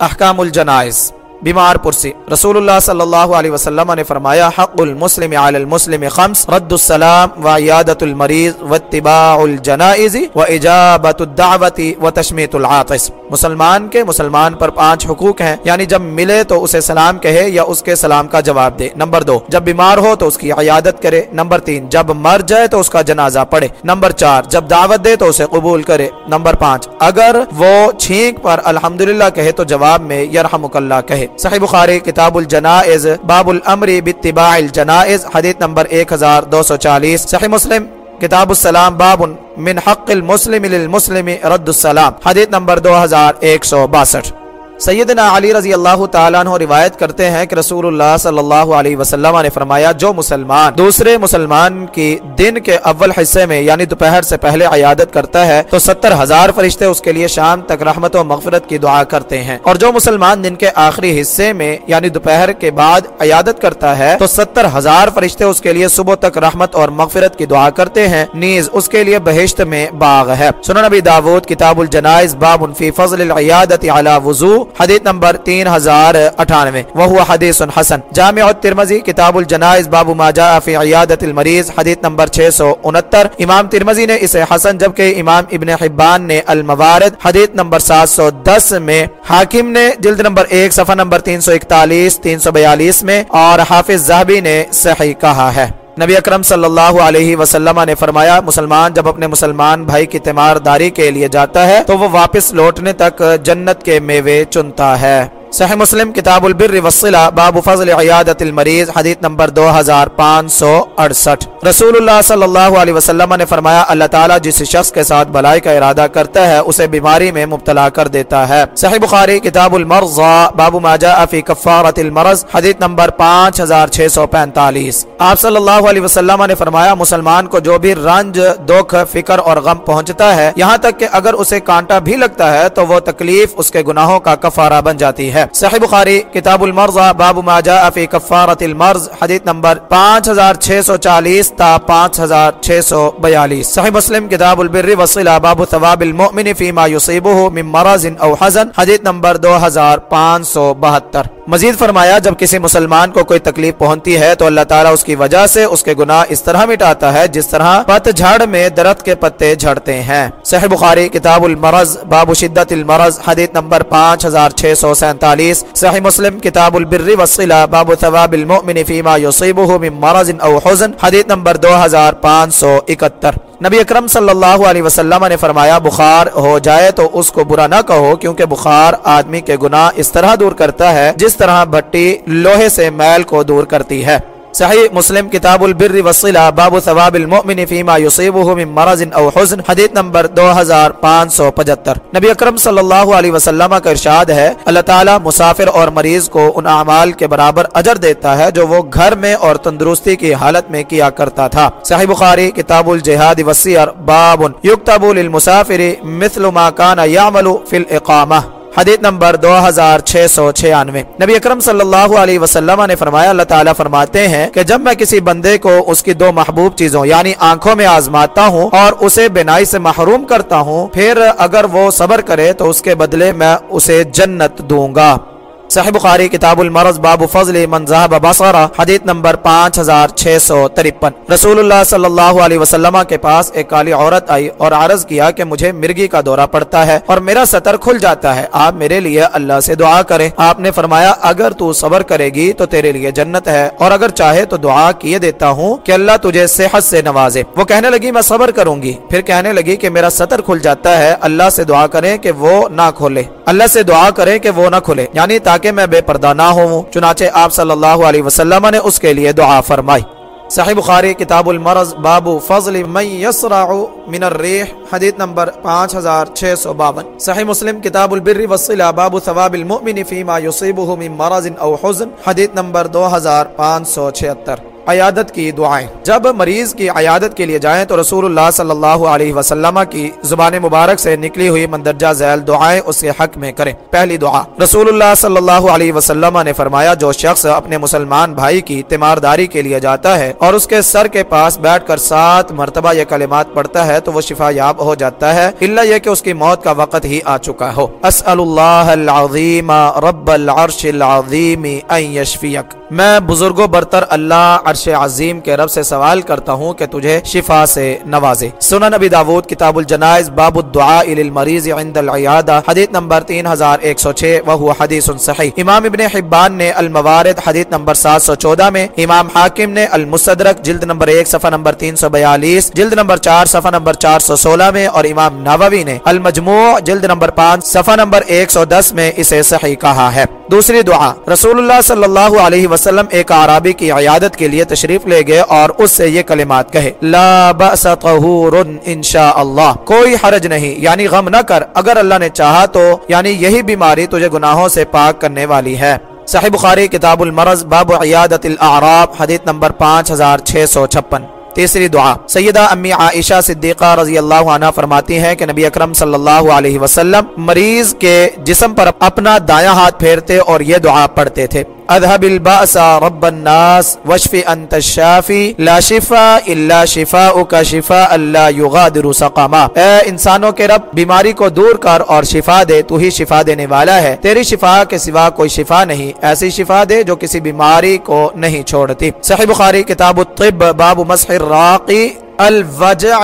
احکام الجنائز۔ بیمار پرسی۔ رسول اللہ صلی اللہ علیہ وسلم نے فرمایا، حق المسلم علی المسلم خمس، رد السلام و عیادت المریض و اتباع الجنائز و اجابت الدعوت و تشمیت العاطس۔ مسلمان کے مسلمان پر پانچ حقوق ہیں۔ یعنی جب ملے تو اسے سلام کہے یا اس کے سلام کا جواب دے۔ نمبر دو، جب بیمار ہو تو اس کی عیادت کرے۔ نمبر تین، جب مر جائے تو اس کا جنازہ پڑھے۔ نمبر چار، جب دعوت دے تو اسے قبول کرے۔ نمبر پانچ، اگر وہ چھینک پر الحمدللہ کہے تو جواب میں یرحمک اللہ کہے۔ صحیح بخاری، کتاب الجنائز، باب الامر باتباع الجنائز، حدیث نمبر 1240 صحیح مسلم، کتاب السلام، باب من حق المسلم للمسلم رد السلام، حدیث نمبر 2162 سیدنا علی رضی اللہ تعالیٰ عنہ روایت کرتے ہیں کہ رسول اللہ صلی اللہ علیہ وسلم نے فرمایا، جو مسلمان دوسرے مسلمان کی دن کے اول حصے میں یعنی دوپہر سے پہلے عیادت کرتا ہے، تو ستر ہزار فرشتے اس کے لیے شام تک رحمت و مغفرت کی دعا کرتے ہیں۔ اور جو مسلمان دن کے آخری حصے میں یعنی دوپہر کے بعد عیادت کرتا ہے، تو ستر ہزار فرشتے اس کے لیے صبح تک رحمت اور مغفرت کی دعا کرتے ہیں۔ نیز اس کے لیے بہشت میں باغ ہے۔ سنن نبی داود، کتاب الجنائز، باب فی فضل العیادت علی وضو حدیث نمبر تین ہزار اٹھانوے۔ وہ حدیث حسن۔ جامع الترمذی، کتاب الجنائز، باب ما جاء فی عیادت المریض، حدیث نمبر 669 امام ترمذی نے اسے حسن، جبکہ امام ابن حبان نے الموارد۔ حدیث نمبر 710 میں حاکم نے جلد نمبر 1 صفحہ نمبر 341 342 میں، اور حافظ زہبی نے صحیح کہا ہے۔ نبی اکرم صلی اللہ علیہ وسلم نے فرمایا، مسلمان جب اپنے مسلمان بھائی کی تیمار داری کے لیے جاتا ہے، تو وہ واپس لوٹنے تک جنت کے میوے چنتا ہے۔ صحیح مسلم، کتاب البر والصلہ، باب فضل عیادت المریض، حدیث نمبر 2568 رسول اللہ صلی اللہ علیہ وسلم نے فرمایا، اللہ تعالیٰ جس شخص کے ساتھ بلائی کا ارادہ کرتا ہے، اسے بیماری میں مبتلا کر دیتا ہے۔ صحیح بخاری، کتاب المرض باب ما جاء فی کفارت المرض، حدیث نمبر 5645 آپ صلی اللہ علیہ وسلم نے فرمایا، مسلمان کو جو بھی رنج، دکھ، فکر اور غم پہنچتا ہے، یہاں تک کہ اگر اسے کانٹا بھی لگتا ہے، تو وہ تکلیف، اس کے گناہوں کا کفارہ بن جاتی ہے۔ صحیح بخاری، کتاب المرض، باب ما جاء فی کفارت المرض، حدیث نمبر 5640 تا 5642 صحیح مسلم، کتاب البر والصلہ، باب ثواب المؤمن فيما يصيبه من مرض او حزن، حدیث نمبر 2572 مزید فرمایا، جب کسی مسلمان کو کوئی تکلیف پہنچتی ہے تو اللہ تعالیٰ اس کی وجہ سے اس کے گناہ اس طرح مٹاتا ہے جس طرح پت جھڑ میں درخت کے پتے جھڑتے ہیں۔ صحیح بخاری، کتاب المرض، باب شدت المرض، حدیث نمبر 5647 صحیح مسلم، کتاب البر والصلہ، باب ثواب المؤمن فيما يصيبه من مرض او حزن، حدیث نمبر 2571 نبی اکرم صلی اللہ علیہ وسلم نے فرمایا، بخار ہو جائے تو اس کو برا نہ کہو، کیونکہ بخار آدمی کے گناہ اس طرح دور کرتا ہے، جس طرح بھٹی لوہے سے میل کو دور کرتی ہے۔ صحیح مسلم کتاب البر والصلہ، باب ثواب المؤمن فيما يصيبه من مرض او حزن، حدیث نمبر 2575 نبی اکرم صلی اللہ علیہ وسلم کا ارشاد ہے، اللہ تعالی مسافر اور مریض کو ان اعمال کے برابر اجر دیتا ہے جو وہ گھر میں اور تندرستی کی حالت میں کیا کرتا تھا۔ صحیح بخاری، کتاب الجہاد والسیر، باب یکتب للمسافر مثل ما كان يعمل في الاقامه حدیث نمبر 2696 نبی اکرم صلی اللہ علیہ وسلم نے فرمایا، اللہ تعالیٰ فرماتے ہیں کہ جب میں کسی بندے کو اس کی دو محبوب چیزوں یعنی آنکھوں میں آزماتا ہوں اور اسے بینائی سے محروم کرتا ہوں، پھر اگر وہ صبر کرے تو اس کے بدلے میں اسے جنت دوں گا۔ صحیح بخاری، کتاب المرض، باب فضل من ذهب بصرہ حدیث نمبر 5653 رسول اللہ صلی اللہ علیہ وسلم کے پاس ایک کالی عورت آئی اور عرض کیا کہ مجھے مرگی کا دورہ پڑتا ہے اور میرا سطر کھل جاتا ہے۔ آپ میرے لیے اللہ سے دعا کریں۔ آپ نے فرمایا، اگر تو صبر کرے گی تو تیرے لیے جنت ہے اور اگر چاہے تو دعا کیے دیتا ہوں کہ اللہ تجھے صحت سے نوازے۔ وہ کہنے لگی، میں صبر کروں گی۔ پھر کہنے لگی کہ میرا سطر کھل جاتا ہے، اللہ سے دعا کریں کہ وہ نہ کھولے۔ اللہ سے دعا کریں کہ وہ نہ کھلے یعنی تاکہ میں بے پردہ نہ ہوں چنانچہ آپ صلی اللہ علیہ وسلم نے اس کے لیے دعا فرمائی۔ صحیح بخاری، کتاب المرض، باب فضل من يسرع من الريح حدیث نمبر 5652 صحیح مسلم، کتاب البر والصلہ، باب ثواب المؤمن فيما يصيبه من مرض او حزن، حدیث نمبر 2576 عیادت کی دعائیں۔ جب مریض کی عیادت کے لیے جائیں تو رسول اللہ صلی اللہ علیہ وسلم کی زبان مبارک سے نکلی ہوئی مندرجہ ذیل دعائیں اس کے حق میں کریں۔ پہلی دعا۔ رسول اللہ صلی اللہ علیہ وسلم نے فرمایا، جو شخص اپنے مسلمان بھائی کی تیمارداری کے لیے جاتا ہے اور اس کے سر کے پاس بیٹھ کر سات مرتبہ یہ کلمات پڑھتا ہے تو وہ شفا یاب ہو جاتا ہے۔ اللہ یہ کہ اس کی موت کا وقت ہی آ چکا ہو۔ اسأل اللہ العظیم رب العرش العظیم ان یشفیک۔ میں بزرگوں برتر اللہ عرش عظیم کے رب سے سوال کرتا ہوں کہ تجھے شفا سے نوازے۔ سنن نبی داود، کتاب الجنائز، باب الدعاء للمریض عند العیادہ، حدیث نمبر 3106 وہو حدیث صحیح۔ امام ابن حبان نے الموارد، حدیث نمبر 714 میں امام حاکم نے المصدرک، جلد نمبر 1 صفحہ نمبر 342 جلد نمبر 4 صفحہ نمبر 416 میں اور امام نووی نے المجموع، جلد نمبر 5 صفحہ نمبر 110 میں اسے صحیح کہا ہے۔ دوسری دعا رسول اللہ صلی اللہ علیہ وسلم ایک عرابی کی عیادت کے لیے تشریف لے گئے اور اس سے یہ کلمات کہے، لا بأس طہور انشاءاللہ، کوئی حرج نہیں یعنی غم نہ کر، اگر اللہ نے چاہا تو یعنی یہی بیماری تجھے گناہوں سے پاک کرنے والی ہے۔ صحیح بخاری، کتاب المرض، باب عیادت الاعراب، حدیث نمبر 5656 تیسری دعا۔ سیدہ امی عائشہ صدیقہ رضی اللہ عنہ فرماتی ہیں کہ نبی اکرم صلی اللہ علیہ وسلم مریض کے جسم پر اپنا دایاں ہاتھ پھیرتے اور یہ دعا پڑھتے تھے۔ اذهب الباس رب الناس واشف انت الشافي. لا شفاء الا شفاءك شفاء لا يغادر سقما. اے انسانوں کے رب، بیماری کو دور کر اور شفا دے، تو ہی شفا دینے والا ہے۔ تیری شفا کے سوا کوئی شفا نہیں، ایسی شفا دے جو کسی بیماری کو نہیں چھوڑتی۔ صحیح بخاری، کتاب الطب، باب مسح الراقی الوجع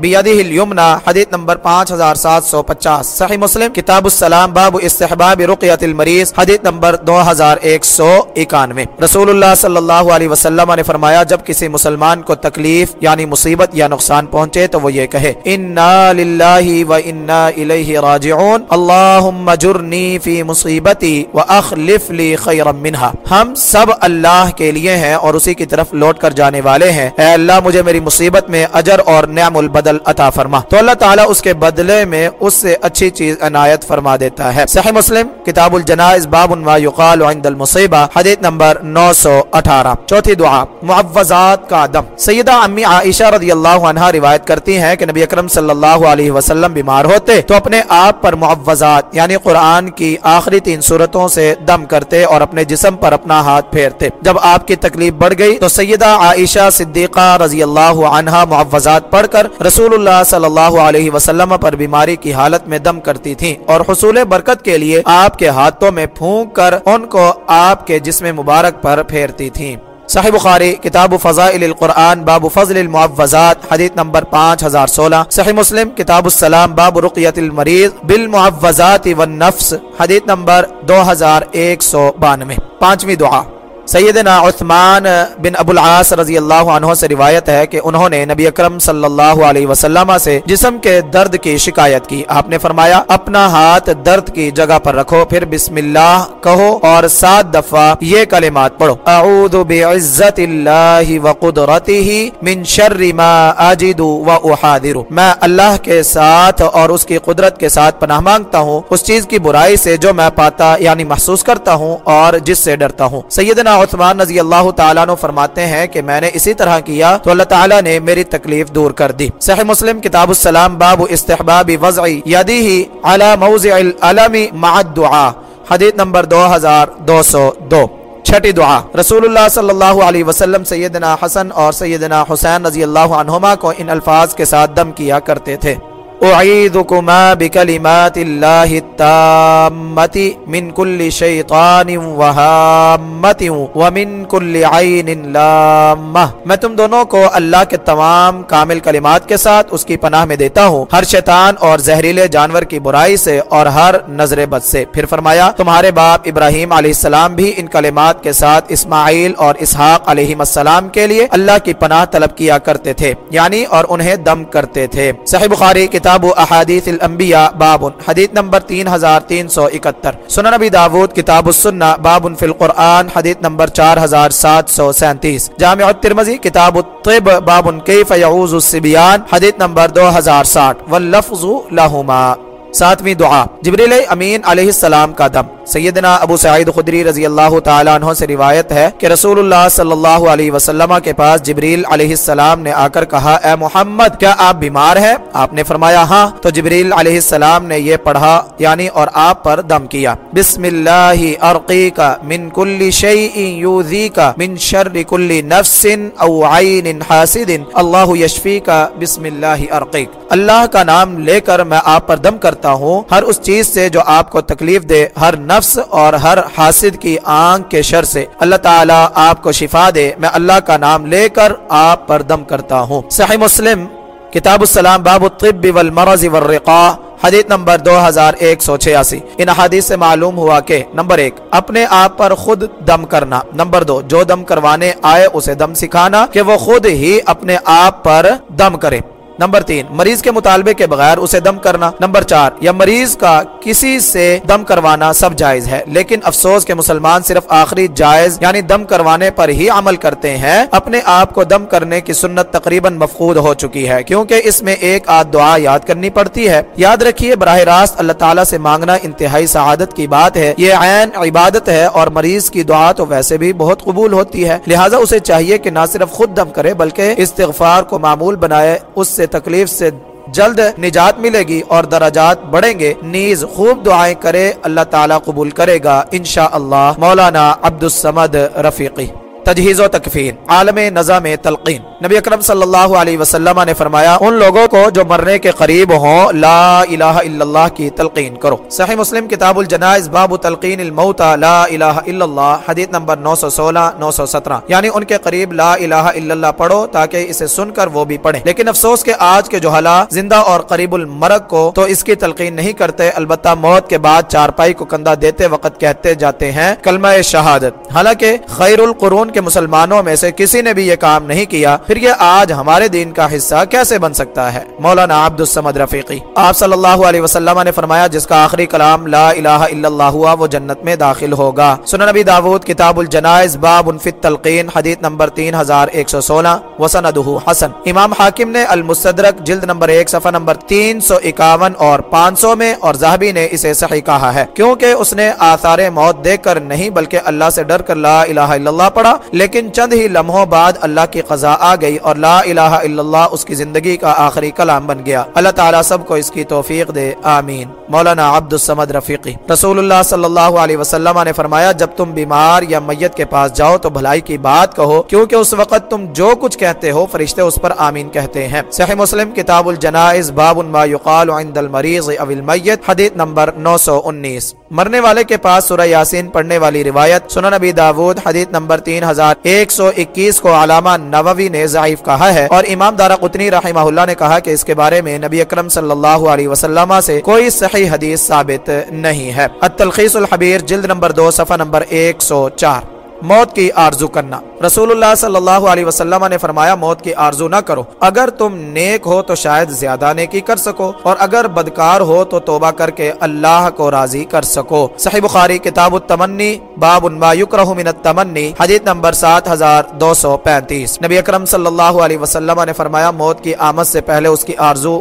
بیدہ الیمنا حدیث نمبر 5750 صحیح مسلم، کتاب السلام، باب استحباب رقیت المریض، حدیث نمبر 2191 رسول اللہ صلی اللہ علیہ وسلم نے فرمایا، جب کسی مسلمان کو تکلیف یعنی مصیبت یا نقصان پہنچے، تو وہ یہ کہے، انا للہ و انا الیہ راجعون۔ اللہم جرنی فی مصیبتی و اخلف لی خیرا منہا ہم سب اللہ کے لیے ہیں اور اسی کی طرف لوٹ کر جانے والے ہیں۔ اے اللہ، مجھے میری مصیبت میں اجر اور نعم البدل عطا فرما۔ تو اللہ تعالیٰ اس کے بدلے میں اس سے اچھی چیز عنایت فرما دیتا ہے۔ صحیح مسلم، کتاب الجنائز، باب ما یقال عند المصیبہ، حدیث نمبر 918 چوتھی دعا، معوضات کا دم سیدہ امی عائشہ رضی اللہ عنہ روایت کرتی ہیں کہ نبی اکرم صلی اللہ علیہ وسلم بیمار ہوتے، تو اپنے آپ پر معوضات یعنی قرآن کی آخری تین صورتوں سے دم کرتے اور اپنے جسم پر اپنا ہاتھ پھیرتے۔ جب آپ کی تکلیف بڑھ گئی تو سیدہ عائشہ صدیقہ رضی اللہ عنہ معوضات پڑھ کر رسول رسول اللہ صلی اللہ علیہ وسلم پر بیماری کی حالت میں دم کرتی تھیں اور حصول برکت کے لیے آپ کے ہاتھوں میں پھونک کر ان کو آپ کے جسم مبارک پر پھیرتی تھیں۔ صحیح بخاری، کتاب فضائل القرآن، باب فضل المعوضات حدیث نمبر 5016 صحیح مسلم، کتاب السلام، باب رقیت المریض بالمعوضات والنفس، حدیث نمبر 2192 پانچویں دعا۔ سیدنا عثمان بن ابو العاص رضی اللہ عنہ سے روایت ہے کہ انہوں نے نبی اکرم صلی اللہ علیہ وسلم سے جسم کے درد کی شکایت کی۔ آپ نے فرمایا، اپنا ہاتھ درد کی جگہ پر رکھو، پھر بسم اللہ کہو اور سات دفعہ یہ کلمات پڑھو۔ اعوذ بعزت اللہ وقدرته من شر ما اجد و میں اللہ کے ساتھ اور اس کی قدرت کے ساتھ پناہ مانگتا ہوں، اس چیز کی برائی سے جو میں پاتا یعنی محسوس کرتا ہوں اور جس سے ڈرتا ہوں۔ سیدنا عثمان رضی اللہ تعالیٰ نے فرماتے ہیں کہ میں نے اسی طرح کیا تو اللہ تعالیٰ نے میری تکلیف دور کر دی۔ صحیح مسلم کتاب السلام باب استحباب وضع یدیہ علی موضع العلم مع الدعا حدیث نمبر دو ہزار دو سو دو۔ چھٹی دعا۔ رسول اللہ صلی اللہ علیہ وسلم سیدنا حسن اور سیدنا حسین رضی اللہ عنہما کو ان الفاظ کے ساتھ دم کیا کرتے تھے۔ اعیدکما بکلمات اللہ التامت من کل شیطان وہامت ومن کل عین لامہ میں تم دونوں کو اللہ کے تمام کامل کلمات کے ساتھ اس کی پناہ میں دیتا ہوں۔ ہر شیطان اور زہریلے جانور کی برائی سے اور ہر نظر بد سے۔ پھر فرمایا، تمہارے باپ ابراہیم علیہ السلام بھی ان کلمات کے ساتھ اسماعیل اور اسحاق علیہ السلام کے لیے اللہ کی پناہ طلب کیا کرتے تھے یعنی اور انہیں دم کرتے تھے۔ صحیح بخاری کتاب کتاب احادیث الانبیاء باب، حدیث نمبر 3371 سنن نبی داود، کتاب السنہ، باب فی القرآن، حدیث نمبر 4737 جامع الترمزی کتاب الطب، باب کیف یعوز السبیان حدیث نمبر 2060 واللفظ لہما۔ ساتویں دعا۔ جبریل امین علیہ السلام کا دم۔ سیدنا ابو سعید خدری رضی اللہ تعالیٰ عنہ سے روایت ہے کہ رسول اللہ صلی اللہ علیہ وسلم کے پاس جبریل علیہ السلام نے آ کر کہا، اے محمد، کیا آپ بیمار ہیں؟ آپ نے فرمایا ہاں. تو جبریل علیہ السلام نے یہ پڑھا یعنی اور آپ پر دم کیا، بسم اللہ ارقی کا من کل شیء یوذی کا من شر کل نفس او عین حاسد اللہ یشفی کا بسم اللہ ارقی اللہ کا نام لے کر میں آپ پر دم کرتا ہوں، ہر اس چیز سے جو آپ کو تکلیف دے، ہر نفس اور ہر حاسد کی آنکھ کے شر سے اللہ تعالیٰ آپ کو شفا دے۔ میں اللہ کا نام لے کر آپ پر دم کرتا ہوں۔ صحیح مسلم، کتاب السلام، باب الطب والمرض والرقاء حدیث نمبر دو ہزار ایک سو چھیاسی۔ ان حدیث سے معلوم ہوا کہ نمبر ایک، اپنے آپ پر خود دم کرنا۔ نمبر دو، جو دم کروانے آئے، اسے دم سکھانا کہ وہ خود ہی اپنے آپ پر دم کرے۔ نمبر تین، مریض کے مطالبے کے بغیر اسے دم کرنا۔ نمبر چار، یا مریض کا کسی سے دم کروانا سب جائز ہے، لیکن افسوس کے مسلمان صرف آخری جائز یعنی دم کروانے پر ہی عمل کرتے ہیں۔ اپنے آپ کو دم کرنے کی سنت تقریباً مفقود ہو چکی ہے، کیونکہ اس میں ایک آدھ دعا یاد کرنی پڑتی ہے۔ یاد رکھیے، براہ راست اللہ تعالیٰ سے مانگنا انتہائی سعادت کی بات ہے۔ یہ عین عبادت ہے اور مریض کی دعا تو ویسے بھی بہت قبول ہوتی ہے۔ لہٰذا اسے چاہیے کہ نہ صرف خود دم کرے، بلکہ استغفار کو معمول بنائے، اس سے تکلیف سے جلد نجات ملے گی اور درجات بڑھیں گے۔ نیز خوب دعائیں کرے، اللہ تعالیٰ قبول کرے گا۔ انشاءاللہ، مولانا عبد السمد رفیقی۔ تجہیز و تکفین، عالم نظام تلقین۔ نبی اکرم صلی اللہ علیہ وسلم نے فرمایا، ان لوگوں کو جو مرنے کے قریب ہوں، لا الہ الا اللہ کی تلقین کرو۔ صحیح مسلم کتاب الجنائز، باب تلقین الموت، لا الہ الا اللہ، حدیث نمبر 916 917 یعنی ان کے قریب لا الہ الا اللہ پڑھو تاکہ اسے سن کر وہ بھی پڑھیں۔ لیکن افسوس کہ آج کے جو حالات زندہ اور قریب المرگ کو تو اس کی تلقین نہیں کرتے، البتہ موت کے بعد چارپائی کو کندھا دیتے وقت کہتے جاتے ہیں کلمہ شہادت۔ حالانکہ خیر القرون کے مسلمانوں میں سے کسی نے بھی یہ کام نہیں کیا، پھر یہ آج ہمارے دین کا حصہ کیسے بن سکتا ہے؟ مولانا عبد السمد رفیقی، آپ صلی اللہ علیہ وسلم نے فرمایا، جس کا آخری کلام لا الہ الا اللہ ہوا، وہ جنت میں داخل ہوگا۔ سنن نبی داود کتاب الجنائز، باب انفت تلقین حدیث نمبر تین ہزار ایک سو سولہ وسندہ حسن۔ امام حاکم نے المصدرک جلد نمبر ایک، صفحہ نمبر تین سو اکاون اور پانچ سو میں، اور زہبی نے اسے صحیح کہا ہے۔ کیونکہ اس نے آثار موت دیکھ کر نہیں، بلکہ اللہ سے ڈر کر لا الہ الا اللہ پڑھا لیکن چند ہی لمحوں بعد اللہ کی قضا آ گئی اور لا الہ الا اللہ اس کی زندگی کا آخری کلام بن گیا۔ اللہ تعالیٰ سب کو اس کی توفیق دے۔ آمین۔ مولانا عبد السمد رفیقی۔ رسول اللہ صلی اللہ علیہ وسلم نے فرمایا، جب تم بیمار یا میت کے پاس جاؤ تو بھلائی کی بات کہو، کیونکہ اس وقت تم جو کچھ کہتے ہو فرشتے اس پر آمین کہتے ہیں۔ صحیح مسلم کتاب الجنائز باب ما یقال عند المریض او المیت، حدیث نمبر 919 مرنے والے کے پاس سورہ یاسین پڑھنے والی روایت، سنن نبی داود، حدیث نمبر 3121 کو علامہ نووی نے ضعیف کہا ہے اور امام دارہ قطنی رحمہ اللہ نے کہا کہ اس کے بارے میں نبی اکرم صلی اللہ علیہ وسلم سے کوئی صحیح حدیث ثابت نہیں ہے۔ التلخیص الحبیر، جلد نمبر دو، صفحہ نمبر 104 موت کی آرزو کرنا۔ رسول اللہ صلی اللہ علیہ وسلم نے فرمایا، موت کی آرزو نہ کرو۔ اگر تم نیک ہو تو شاید زیادہ نیکی کر سکو، اور اگر بدکار ہو تو توبہ کر کے اللہ کو راضی کر سکو۔ صحیح بخاری، کتاب التمنی، باب ما یکرہ من التمنی، حدیث نمبر سات ہزار دو سو پینتیس۔ نبی اکرم صلی اللہ علیہ وسلم نے فرمایا، موت کی آمد سے پہلے اس کی آرزو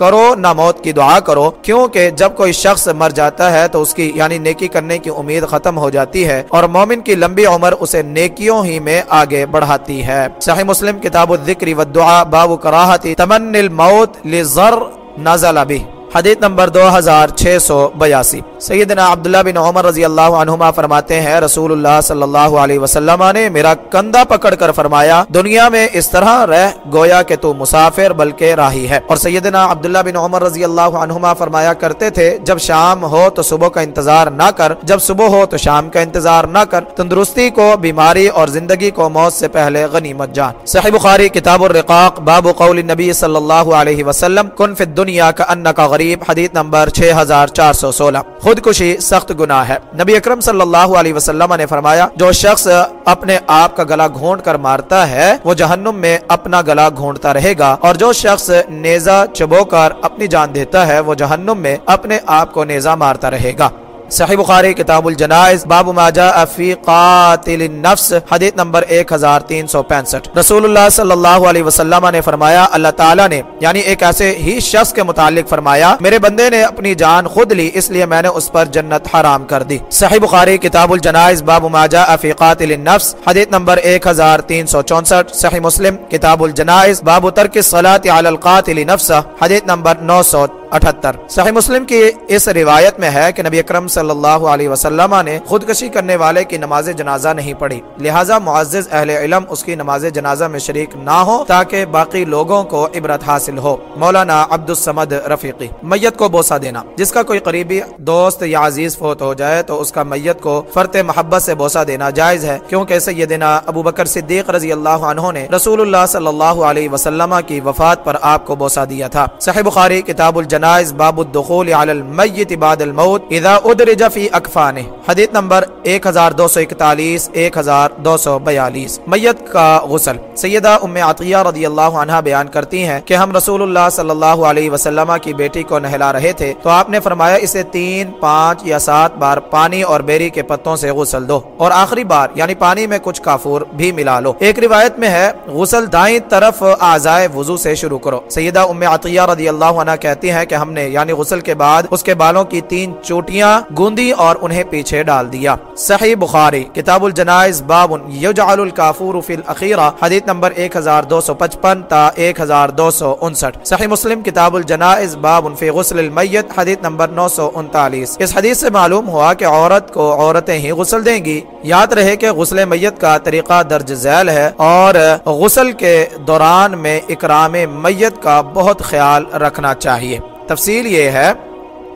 کرو، نہ موت کی دعا کرو، کیونکہ جب کوئی شخص مر جاتا ہے تو اس کی یعنی نیکی کرنے کی امید ختم ہو جاتی ہے اور مومن کی لمبی عمر اسے نیکیوں ہی میں آگے بڑھاتی ہے۔ صحیح مسلم کتاب الذکر والدعاء، باب کراہتی تمن الموت لزر نازل بھی حدیث نمبر دو ہزار چھ سو بیاسی۔ سیدنا عبداللہ بن عمر رضی اللہ عنہما فرماتے ہیں رسول اللہ صلی اللہ علیہ وسلم نے میرا کندھا پکڑ کر فرمایا، دنیا میں اس طرح رہ، گویا کہ تو مسافر بلکہ راہی ہے۔ اور سیدنا عبداللہ بن عمر رضی اللہ عنہما فرمایا کرتے تھے، جب شام ہو تو صبح کا انتظار نہ کر، جب صبح ہو تو شام کا انتظار نہ کر، تندرستی کو، بیماری اور زندگی کو موت سے پہلے غنیمت جان۔ صحیح بخاری، کتاب الرقاق، باب قول نبی صلی اللہ علیہ وسلم، کن فی الدنیا کا ان کا غریب حدیث نمبر 6416 خودکشی سخت گناہ ہے۔ نبی اکرم صلی اللہ علیہ وسلم نے فرمایا، جو شخص اپنے آپ کا گلا گھونٹ کر مارتا ہے، وہ جہنم میں اپنا گلا گھونٹتا رہے گا۔ اور جو شخص نیزہ چبو کر اپنی جان دیتا ہے، وہ جہنم میں اپنے آپ کو نیزہ مارتا رہے گا۔ صحیح بخاری کتاب الجنائز، باب ما جاء فی قاتل النفس، حدیث نمبر 1365 رسول اللہ صلی اللہ علیہ وسلم نے فرمایا، اللہ تعالیٰ نے یعنی ایک ایسے ہی شخص کے متعلق فرمایا، میرے بندے نے اپنی جان خود لی، اس لیے میں نے اس پر جنت حرام کر دی۔ صحیح بخاری کتاب الجنائز، باب ما جاء فی قاتل النفس، حدیث نمبر 1364 صحیح مسلم، کتاب الجنائز، باب ترک الصلاة علی القاتل نفسه حدیث نمبر 900 اٹھتر۔ صحیح مسلم کی اس روایت میں ہے کہ نبی اکرم صلی اللہ علیہ وسلم نے خودکشی کرنے والے کی نماز جنازہ نہیں پڑھی۔ لہٰذا معزز اہل علم اس کی نماز جنازہ میں شریک نہ ہو تاکہ باقی لوگوں کو عبرت حاصل ہو۔ مولانا عبد السمد رفیقی، میت کو بوسا دینا۔ جس کا کوئی قریبی دوست یا عزیز فوت ہو جائے تو اس کا میت کو فرت محبت سے بوسا دینا جائز ہے۔ کیونکہ سیدنا ابو بکر صدیق رضی اللہ عنہ نے رسول اللہ صلی اللہ علیہ وسلم کی وفات پر آپ کو بوسا دیا تھا۔ صحیح بخاری، کتاب الجن جنائز باب الدخول علی المیت بعد الموت اذا ادرج فی اکفانه حدیث نمبر 1241 1242 میت کا غسل۔ سیدہ ام عطیہ رضی اللہ عنہ بیان کرتی ہیں کہ ہم رسول اللہ صلی اللہ علیہ وسلم کی بیٹی کو نہلا رہے تھے تو آپ نے فرمایا اسے تین، پانچ یا سات بار پانی اور بیری کے پتوں سے غسل دو اور آخری بار یعنی پانی میں کچھ کافور بھی ملا لو۔ ایک روایت میں ہے، غسل دائیں طرف اعضائے وضو سے شروع کرو۔ سیدہ ام عطیہ رضی اللہ عنہ کہتی ہیں کہ ہم نے یعنی غسل کے بعد اس کے بالوں کی تین چوٹیاں گوندی اور انہیں پیچھے ڈال دیا۔ صحیح بخاری، کتاب الجنائز، باب یجعل الکافور فی الاخیرہ، حدیث نمبر 1255 تا 1269 صحیح مسلم، کتاب الجنائز، باب فی غسل المیت، حدیث نمبر 939 اس حدیث سے معلوم ہوا کہ عورت کو عورتیں ہی غسل دیں گی۔ یاد رہے کہ غسل میت کا طریقہ درج ذیل ہے اور غسل کے دوران میں اکرام میت کا بہت خیال رکھنا چاہیے۔ تفصیل یہ ہے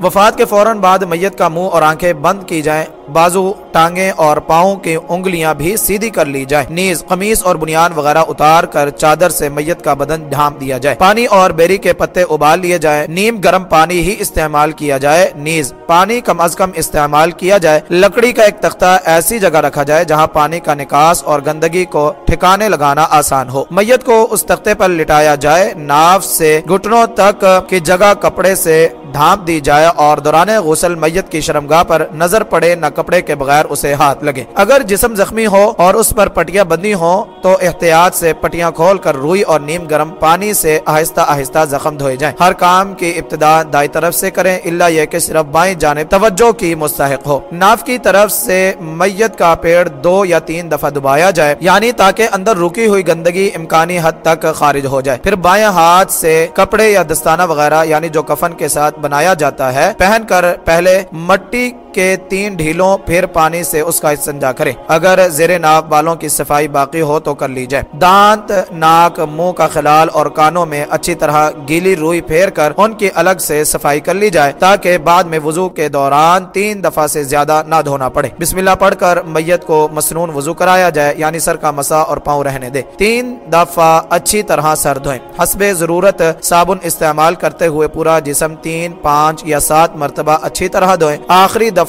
وفات کے فوراً بعد میت کا منہ اور آنکھیں بند کی جائیں، بازو ٹانگیں اور پاؤں کی انگلیاں بھی سیدھی کر لی جائے نیز قمیص اور بنیان وغیرہ اتار کر چادر سے میت کا بدن ڈھانپ دیا جائے۔ پانی اور بیری کے پتے ابال لیے جائے نیم گرم پانی ہی استعمال کیا جائے۔ نیز پانی کم از کم استعمال کیا جائے۔ لکڑی کا ایک تختہ ایسی جگہ رکھا جائے جہاں پانی کا نکاس اور گندگی کو ٹھکانے لگانا آسان ہو۔ میت کو اس تختے پر لٹایا جائے۔ ناف سے گھٹنوں تک کی جگہ کپڑے سے ڈھانپ دی جائے اور دوران غسل میت کی شرمگاہ پر نظر پڑے نہ کپڑے کے بغیر اسے ہاتھ لگے۔ اگر جسم زخمی ہو اور اس پر پٹیاں بندی ہو تو احتیاط سے پٹیاں کھول کر روئی اور نیم گرم پانی سے آہستہ آہستہ زخم دھوئے جائیں۔ ہر کام کی ابتدا دائیں طرف سے کریں اللہ یہ کہ صرف بائیں جانب توجہ کی مستحق ہو۔ ناف کی طرف سے میت کا پیڑ دو یا تین دفعہ دبایا جائے یعنی تاکہ اندر رکی ہوئی گندگی امکانی حد تک خارج ہو جائے۔ پھر بائیں ہاتھ سے کپڑے یا دستانہ وغیرہ یعنی جو کفن کے ساتھ بنایا جاتا ہے۔ پہن کر پہلے مٹی کے تین ڈھیلوں پھر پانی سے اس کا استنجا کرے اگر زیر ناک بالوں کی صفائی باقی ہو تو کر لی جائے دانت، ناک، منہ کا خلال اور کانوں میں اچھی طرح گیلی روئی پھیر کر ان کی الگ سے صفائی کر لی جائے تاکہ بعد میں وضو کے دوران تین دفعہ سے زیادہ نہ دھونا پڑے۔ بسم اللہ پڑھ کر میت کو مسنون وضو کرایا جائے یعنی سر کا مسا اور پاؤں رہنے دے۔ تین دفعہ اچھی طرح سر دھوئیں۔ حسب ضرورت صابن استعمال کرتے ہوئے پورا جسم تین، پانچ یا سات مرتبہ اچھی طرح دھوئیں۔ آخری دفعہ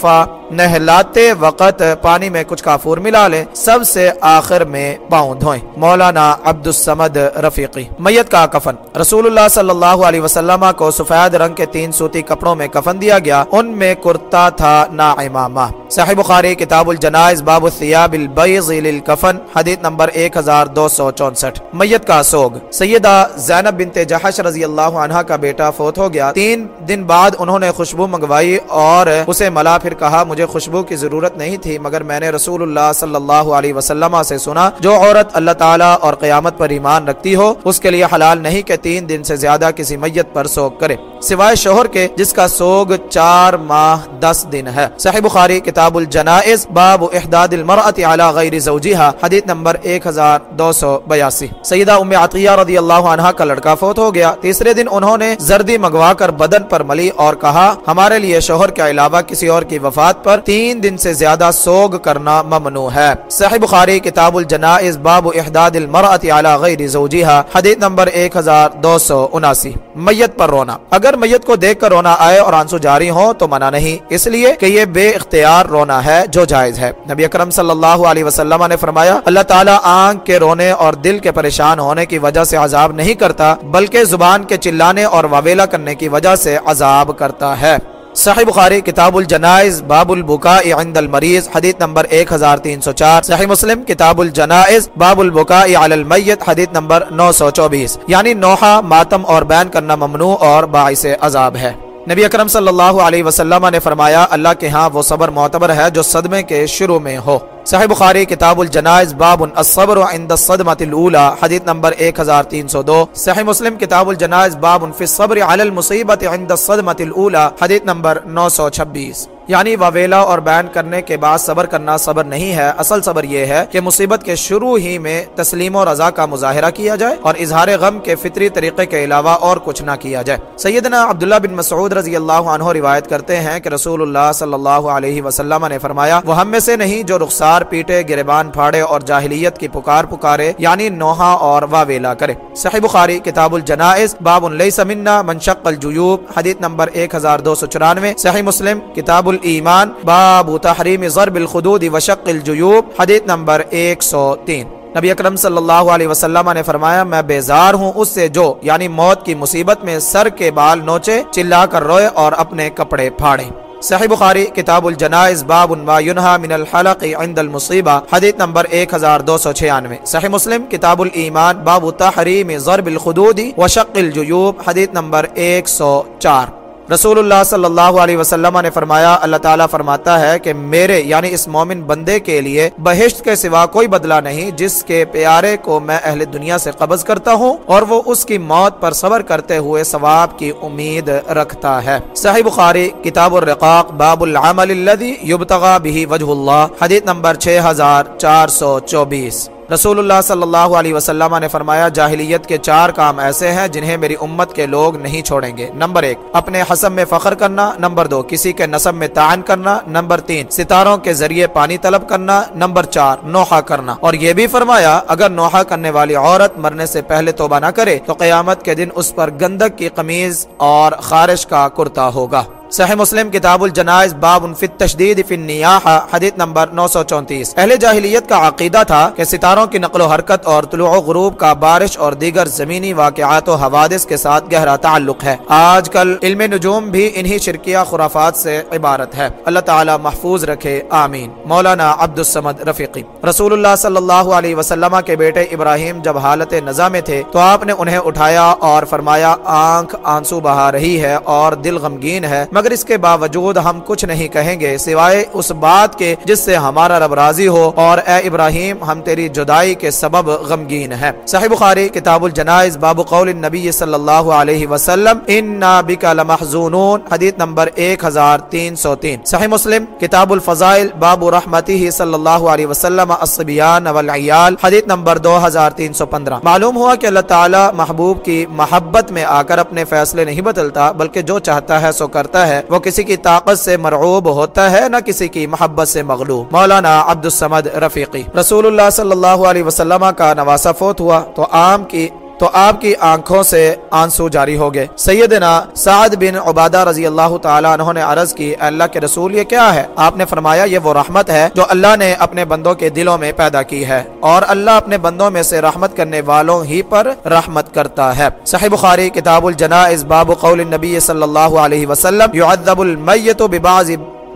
نہلاتے وقت پانی میں کچھ کافور ملا لیں، سب سے آخر میں پاؤں دھوئیں مولانا عبد السمد رفیقی، میت کا کفن۔ رسول اللہ صلی اللہ علیہ وسلم کو سفید رنگ کے تین سوتی کپڑوں میں کفن دیا گیا۔ ان میں کرتا تھا نا امامہ صحیح بخاری، کتاب الجنائز، باب الثیاب البیض للکفن، حدیث نمبر 1264 میت کا سوگ۔ سیدہ زینب بنت جحش رضی اللہ عنہ کا بیٹا فوت ہو گیا۔ تین دن بعد انہوں نے خوشبو منگوائی اور اسے ملا پھر کہا، مجھے خوشبو کی ضرورت نہیں تھی، مگر میں نے رسول اللہ صلی اللہ علیہ وسلم سے سنا، جو عورت اللہ تعالیٰ اور قیامت پر ایمان رکھتی ہو، اس کے لیے حلال نہیں کہ تین دن سے زیادہ کسی میت پر سوگ کرے۔ سوائے شوہر کے، جس کا سوگ چار ماہ دس دن ہے۔ صحیح بخاری، کتاب الجنائز، باب احداد المرأة على غیر زوجیہ حدیث نمبر 1282 سیدہ ام عطیہ رضی اللہ عنہ کا لڑکا فوت ہو گیا۔ تیسرے دن انہوں نے زردی منگوا کر بدن پر ملی اور کہا، ہمارے لیے شوہر کے علاوہ کسی اور کی وفات پر تین دن سے زیادہ سوگ کرنا ممنوع ہے۔ صحیح بخاری کتاب الجنائز باب احداد المرأة على غیر زوجیہ حدیث نمبر 1279 میت پر رونا۔ اگر میت کو دیکھ کر رونا آئے اور آنسو جاری ہو تو منع نہیں، اس لیے کہ یہ بے اختیار رونا ہے جو جائز ہے۔ نبی اکرم صلی اللہ علیہ وسلم نے فرمایا، اللہ تعالیٰ آنکھ کے رونے اور دل کے پریشان ہونے کی وجہ سے عذاب نہیں کرتا، بلکہ زبان کے چلانے اور واویلا کرنے کی وجہ سے عذاب کرتا ہے۔ صحیح بخاری، کتاب الجنائز، باب البکا عند المریض، حدیث نمبر 1304 صحیح مسلم، کتاب الجنائز، باب البکا علی المیت، حدیث نمبر 924 یعنی نوحہ، ماتم اور بین کرنا ممنوع اور باعث عذاب ہے۔ نبی اکرم صلی اللہ علیہ وسلم نے فرمایا، اللہ کے ہاں وہ صبر معتبر ہے جو صدمے کے شروع میں ہو۔ صحیح بخاری کتاب الجنائز باب الصبر عند الصدمة الاولى حدیث نمبر 1302 صحیح مسلم کتاب الجنائز باب فی الصبر علی المصیبت عند الصدمة الاولى حدیث نمبر 926 یعنی واویلا اور بیان کرنے کے بعد صبر کرنا صبر نہیں ہے۔ اصل صبر یہ ہے کہ مصیبت کے شروع ہی میں تسلیم و رضا کا مظاہرہ کیا جائے اور اظہار غم کے فطری طریقے کے علاوہ اور کچھ نہ کیا جائے۔ سیدنا عبداللہ بن مسعود رضی اللہ عنہ روایت کرتے ہیں کہ رسول اللہ صلی اللہ علیہ وسلم نے فرمایا، وہ ہم میں سے نہیں جو رخسار پیٹے گربان پھاڑے اور جاہلیت کی پکار پکارے یعنی نوحا اور واویلا کرے۔ صحیح بخاری، کتاب الجنائز، باب لیس منا منشق الجیوب حدیث نمبر 1294 صحیح مسلم، کتاب الایمان، باب تحریم ضرب الخدود وشق الجیوب، حدیث نمبر 103 نبی اکرم صلی اللہ علیہ وسلم نے فرمایا، میں بیزار ہوں، اس سے جو یعنی موت کی مصیبت میں سر کے بال نوچے، چلا کر روئے اور اپنے کپڑے پھاڑے۔ صحیح بخاری، کتاب الجنائز، باب و ینہا من الحلق عند المصیبہ، حدیث نمبر 1296 صحیح مسلم، کتاب الایمان، باب تحریم ضرب الخدود وشق الجیوب، حدیث نمبر 104 رسول اللہ صلی اللہ علیہ وسلم نے فرمایا، اللہ تعالیٰ فرماتا ہے کہ میرے یعنی اس مومن بندے کے لیے بہشت کے سوا کوئی بدلہ نہیں، جس کے پیارے کو میں اہل دنیا سے قبض کرتا ہوں اور وہ اس کی موت پر صبر کرتے ہوئے ثواب کی امید رکھتا ہے۔ صحیح بخاری، کتاب الرقاق، باب العمل الذي يبتغى به وجه الله حدیث نمبر 6424 رسول اللہ صلی اللہ علیہ وسلم نے فرمایا، جاہلیت کے چار کام ایسے ہیں جنہیں میری امت کے لوگ نہیں چھوڑیں گے۔ نمبر ایک، اپنے حسب میں فخر کرنا۔ نمبر دو، کسی کے نصب میں تعین کرنا۔ نمبر تین، ستاروں کے ذریعے پانی طلب کرنا۔ نمبر چار، نوحہ کرنا۔ اور یہ بھی فرمایا، اگر نوحہ کرنے والی عورت مرنے سے پہلے توبہ نہ کرے، تو قیامت کے دن اس پر گندک کی قمیض اور خارش کا کرتا ہوگا۔ صحیح مسلم کتاب الجنائز باب فی التشدید فی النیاح حدیث نمبر 934 اہل جاہلیت کا عقیدہ تھا کہ ستاروں کی نقل و حرکت اور طلوع و غروب کا بارش اور دیگر زمینی واقعات و حوادث کے ساتھ گہرا تعلق ہے۔ آج کل علم نجوم بھی انہی شرکیہ خرافات سے عبارت ہے۔ اللہ تعالی محفوظ رکھے۔ آمین۔ مولانا عبد السمد رفیقی۔ رسول اللہ صلی اللہ علیہ وسلم کے بیٹے ابراہیم جب حالت نظام میں تھے تو آپ نے انہیں اٹھایا اور فرمایا، آنکھ آنسو بہا رہی ہے اور دل غمگین ہے، مگر اس کے باوجود ہم کچھ نہیں کہیں گے سوائے اس بات کے جس سے ہمارا رب راضی ہو اور اے ابراہیم، ہم تیری جدائی کے سبب غمگین ہیں۔ صحیح بخاری، کتاب الجنائز، باب قول النبی صلی اللہ علیہ وسلم، انا بک لمحزونون حدیث نمبر 1303 صحیح مسلم، کتاب الفضائل، باب رحمته صلی اللہ علیہ وسلم، الصبیان والعیال، حدیث نمبر 2315 معلوم ہوا کہ اللہ تعالی محبوب کی محبت میں آ کر اپنے فیصلے نہیں بدلتا، بلکہ جو چاہتا ہے سو کرتا ہے۔ وہ کسی کی طاقت سے مرعوب ہوتا ہے، نہ کسی کی محبت سے مغلوب۔ مولانا عبد السمد رفیقی۔ رسول اللہ صلی اللہ علیہ وسلم کا نواسا فوت ہوا، تو عام کی تو آپ کی آنکھوں سے آنسو جاری ہو گئے۔ سیدنا سعد بن عبادہ رضی اللہ تعالیٰ عنہ نے عرض کی اللہ کے رسول، یہ کیا ہے؟ آپ نے فرمایا، یہ وہ رحمت ہے جو اللہ نے اپنے بندوں کے دلوں میں پیدا کی ہے اور اللہ اپنے بندوں میں سے رحمت کرنے والوں ہی پر رحمت کرتا ہے۔ صحیح بخاری، کتاب الجنائز، باب قول النبی صلی اللہ علیہ وسلم، یعذب المیت ببعض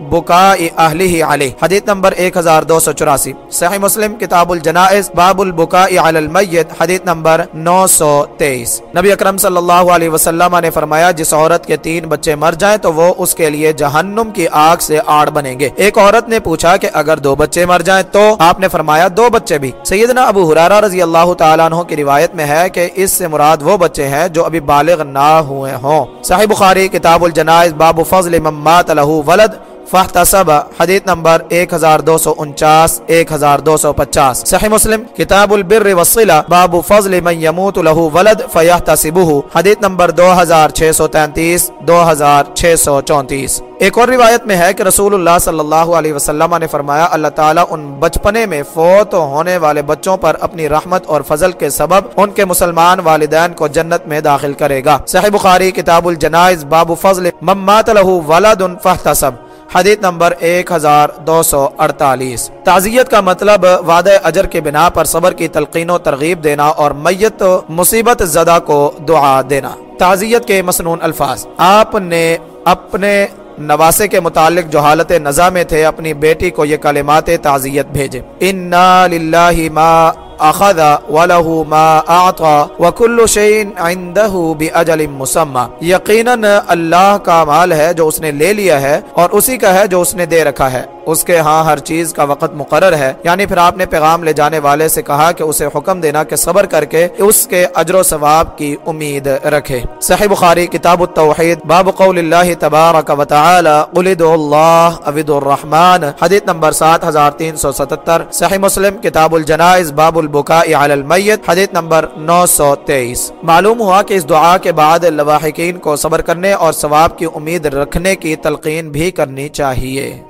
بکا اہلی علیہ حدیث نمبر 1284 صحیح مسلم، کتاب الجنائز، باب البکا علی المیت حدیث نمبر 923 نبی اکرم صلی اللہ علیہ وسلم نے فرمایا، جس عورت کے تین بچے مر جائیں تو وہ اس کے لیے جہنم کی آگ سے آڑ بنیں گے۔ ایک عورت نے پوچھا کہ اگر دو بچے مر جائیں تو؟ آپ نے فرمایا، دو بچے بھی۔ سیدنا ابو حرارہ رضی اللہ تعالیٰ عنہ کی روایت میں ہے کہ اس سے مراد وہ بچے ہیں جو ابھی بالغ نہ ہوئے ہوں۔ صحیح بخاری، کتاب الجنائز، باب فضل ممات لہو ولد۔ فاحتسب حدیث نمبر 1249 1250 صحیح مسلم، کتاب البر والصلہ، باب فضل من يموت له ولد فيحتسبه حدیث نمبر 2633 2634 ایک اور روایت میں ہے کہ رسول اللہ صلی اللہ علیہ وسلم نے فرمایا، اللہ تعالیٰ ان بچپنے میں فوت ہونے والے بچوں پر اپنی رحمت اور فضل کے سبب ان کے مسلمان والدین کو جنت میں داخل کرے گا۔ صحیح بخاری، کتاب الجنائز، باب فضل ممات له ولد فاحتسب۔ حدیث نمبر ایک ہزار دو سو اڑتالیس۔ تعزیت کا مطلب وعدہ اجر کے بنا پر صبر کی تلقین و ترغیب دینا اور میت مصیبت زدہ کو دعا دینا۔ تعزیت کے مسنون الفاظ۔ آپ نے اپنے نواسے کے متعلق جو حالت نظا میں تھے، اپنی بیٹی کو یہ کلمات تعزیت بھیجے۔ انا للہ ما اخذ وله ما اعطى وكل شيء عنده باجل مسمى. یقینا اللہ کا مال ہے جو اس نے لے لیا ہے اور اسی کا ہے جو اس نے دے رکھا ہے۔ اس کے ہاں ہر چیز کا وقت مقرر ہے۔ یعنی پھر آپ نے پیغام لے جانے والے سے کہا کہ اسے حکم دینا کہ صبر کر کے اس کے اجر و ثواب کی امید رکھے۔ صحیح بخاری، کتاب التوحید، باب قول اللہ تبارک و تعالی، قل ادعوا اللہ او الرحمن، حدیث نمبر 7377 صحیح مسلم، کتاب الجنائز، باب البکاء علی المیت، حدیث نمبر 923 معلوم ہوا کہ اس دعا کے بعد لواحقین کو صبر کرنے اور ثواب کی امید رکھنے کی تلقین بھی کرنی چاہیے۔